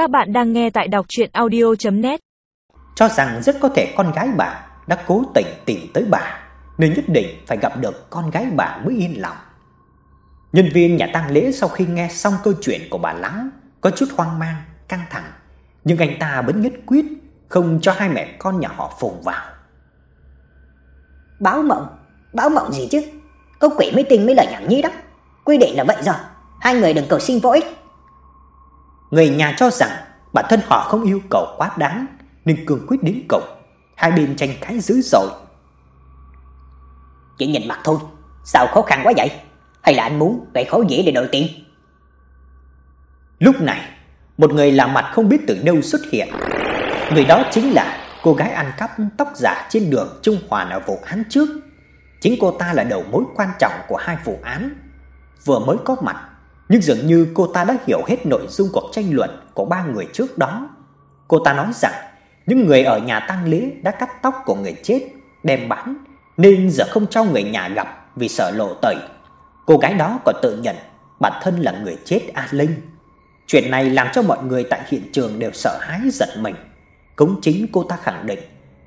Các bạn đang nghe tại đọc audio net Cho rằng rất có thể con gái bà đã cố tình tìm tới bà, nên nhất định phải gặp được con gái bà mới yên lòng. Nhân viên nhà tang lễ sau khi nghe xong câu chuyện của bà Lắng, có chút hoang mang, căng thẳng, nhưng anh ta vẫn nhất quyết không cho hai mẹ con nhà họ Phùng vào. Báo mộng, báo mộng gì chứ? Có quỷ mới tin mấy lời nhảm nhí đó. Quy định là vậy rồi, hai người đừng cầu xin vô ích. Người nhà cho rằng bản thân họ không yêu cầu quá đáng nên cương quyết đến cùng. Hai bên tranh cãi dữ dội. Chỉ nhìn mặt thôi, sao khó khăn quá vậy? Hay là anh muốn gây khó dễ để đổi tiền? Lúc này, một người lạ mặt không biết từ đâu xuất hiện. Người đó chính là cô gái ăn cắp tóc giả trên đường Trung Hoàn ở vụ án trước. Chính cô ta là đầu mối quan trọng của hai vụ án. Vừa mới có mặt, nhưng dường như cô ta đã hiểu hết nội dung cuộc tranh luận của ba người trước đó. Cô ta nói rằng những người ở nhà tang lễ đã cắt tóc của người chết đem bán nên giờ không cho người nhà gặp vì sợ lộ tẩy. Cô gái đó còn tự nhận bản thân là người chết A Linh. Chuyện này làm cho mọi người tại hiện trường đều sợ hãi giật mình. Cũng chính cô ta khẳng định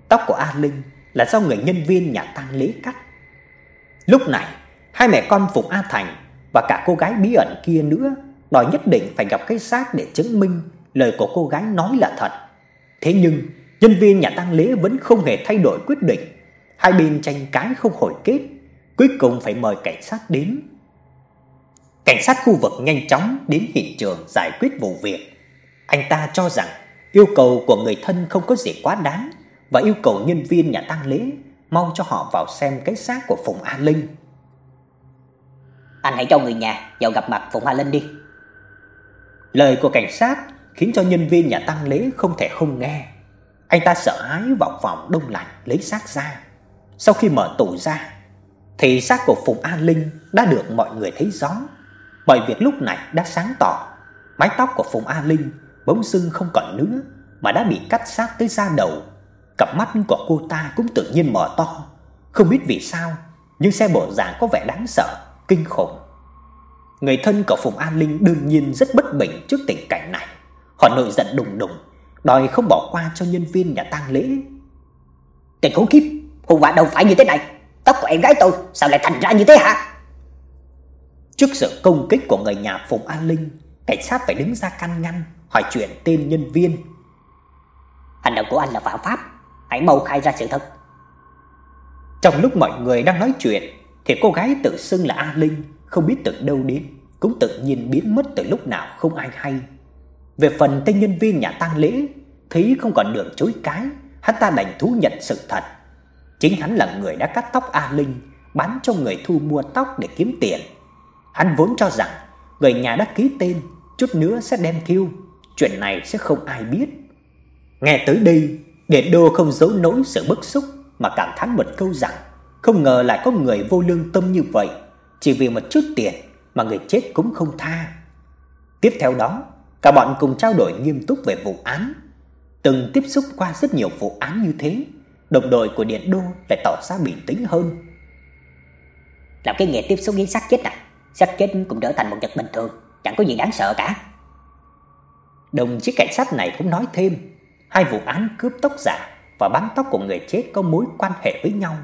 tóc của A Linh là do người nhân viên nhà tang lễ cắt. Lúc này, hai mẹ con Phùng A Thành và cả cô gái bí ẩn kia nữa đòi nhất định phải gặp cái xác để chứng minh lời của cô gái nói là thật. Thế nhưng, nhân viên nhà tang lễ vẫn không hề thay đổi quyết định. Hai bên tranh cãi không hồi kết, cuối cùng phải mời cảnh sát đến. Cảnh sát khu vực nhanh chóng đến hiện trường giải quyết vụ việc. Anh ta cho rằng yêu cầu của người thân không có gì quá đáng và yêu cầu nhân viên nhà tang lễ mau cho họ vào xem cái xác của Phùng A Linh. Anh hãy cho người nhà vào gặp mặt Phùng A Linh đi. Lời của cảnh sát khiến cho nhân viên nhà tang lễ không thể không nghe. Anh ta sợ hãi vào phòng đông lạnh lấy xác ra. Sau khi mở tủ ra, thì xác của Phùng A Linh đã được mọi người thấy rõ. bởi việc lúc này đã sáng tỏ. Mái tóc của Phùng A Linh bỗng dưng không còn nữa mà đã bị cắt sát tới da đầu. Cặp mắt của cô ta cũng tự nhiên mở to, không biết vì sao, nhưng xe bộ dạng có vẻ đáng sợ, kinh khủng. Người thân của Phùng An Linh đương nhiên rất bất bình trước tình cảnh này. Họ nổi giận đùng đùng, đòi không bỏ qua cho nhân viên nhà tang lễ. Tên khốn kiếp, hôm quả đâu phải như thế này, tóc của em gái tôi sao lại thành ra như thế hả? Trước sự công kích của người nhà Phùng An Linh, cảnh sát phải đứng ra can ngăn, hỏi chuyện tên nhân viên. Hành động của anh là phạm pháp, hãy mau khai ra sự thật. Trong lúc mọi người đang nói chuyện, thì cô gái tự xưng là A Linh không biết từ đâu đến, cũng tự nhiên biến mất từ lúc nào không ai hay. Về phần tên nhân viên nhà tang lễ, thấy không còn đường chối cái, hắn ta đành thú nhận sự thật. Chính hắn là người đã cắt tóc A Linh, bán cho người thu mua tóc để kiếm tiền. Hắn vốn cho rằng người nhà đã ký tên, chút nữa sẽ đem thiêu, chuyện này sẽ không ai biết. Nghe tới đây, Đệ Đô không giấu nổi sự bức xúc mà cảm thán một câu rằng không ngờ lại có người vô lương tâm như vậy, chỉ vì một chút tiền mà người chết cũng không tha. Tiếp theo đó, cả bọn cùng trao đổi nghiêm túc về vụ án. Từng tiếp xúc qua rất nhiều vụ án như thế, đồng đội của Điện Đô lại tỏ ra bình tĩnh hơn. Làm cái nghề tiếp xúc với xác chết à? xác chết cũng trở thành một vật bình thường, chẳng có gì đáng sợ cả. Đồng chí cảnh sát này cũng nói thêm, hai vụ án cướp tóc giả và bắn tóc của người chết có mối quan hệ với nhau,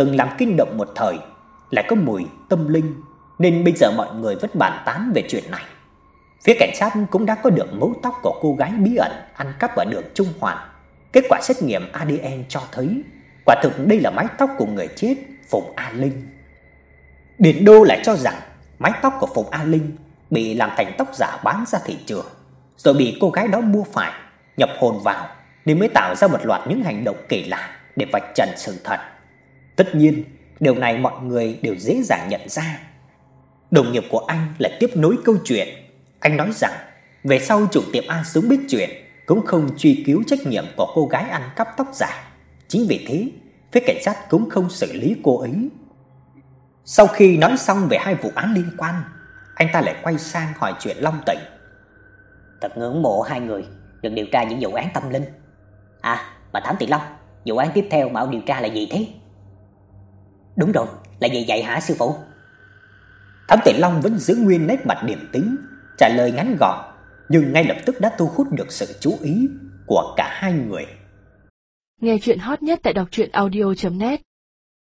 từng làm kinh động một thời, lại có mùi tâm linh, nên bây giờ mọi người vẫn bàn tán về chuyện này. Phía cảnh sát cũng đã có được mẫu tóc của cô gái bí ẩn ăn cắp ở đường Trung Hoàn. Kết quả xét nghiệm ADN cho thấy, quả thực đây là mái tóc của người chết Phùng A Linh. Điền Đô lại cho rằng mái tóc của Phùng A Linh bị làm thành tóc giả bán ra thị trường, rồi bị cô gái đó mua phải, nhập hồn vào nên mới tạo ra một loạt những hành động kỳ lạ để vạch trần sự thật. Tất nhiên, điều này mọi người đều dễ dàng nhận ra. Đồng nghiệp của anh lại tiếp nối câu chuyện. Anh nói rằng về sau chủ tiệm A xuống biết chuyện cũng không truy cứu trách nhiệm của cô gái ăn cắp tóc giả. Chính vì thế, phía cảnh sát cũng không xử lý cô ấy. Sau khi nói xong về hai vụ án liên quan, anh ta lại quay sang hỏi chuyện Long Tịnh. Thật ngưỡng mộ hai người được điều tra những vụ án tâm linh. À, mà Thám Tỷ Long, vụ án tiếp theo mà ông điều tra là gì thế? Đúng rồi, là gì vậy hả sư phụ? Thám Tỷ Long vẫn giữ nguyên nét mặt điềm tĩnh, trả lời ngắn gọn, nhưng ngay lập tức đã thu hút được sự chú ý của cả hai người. Nghe chuyện hot nhất tại đọc truyện audio net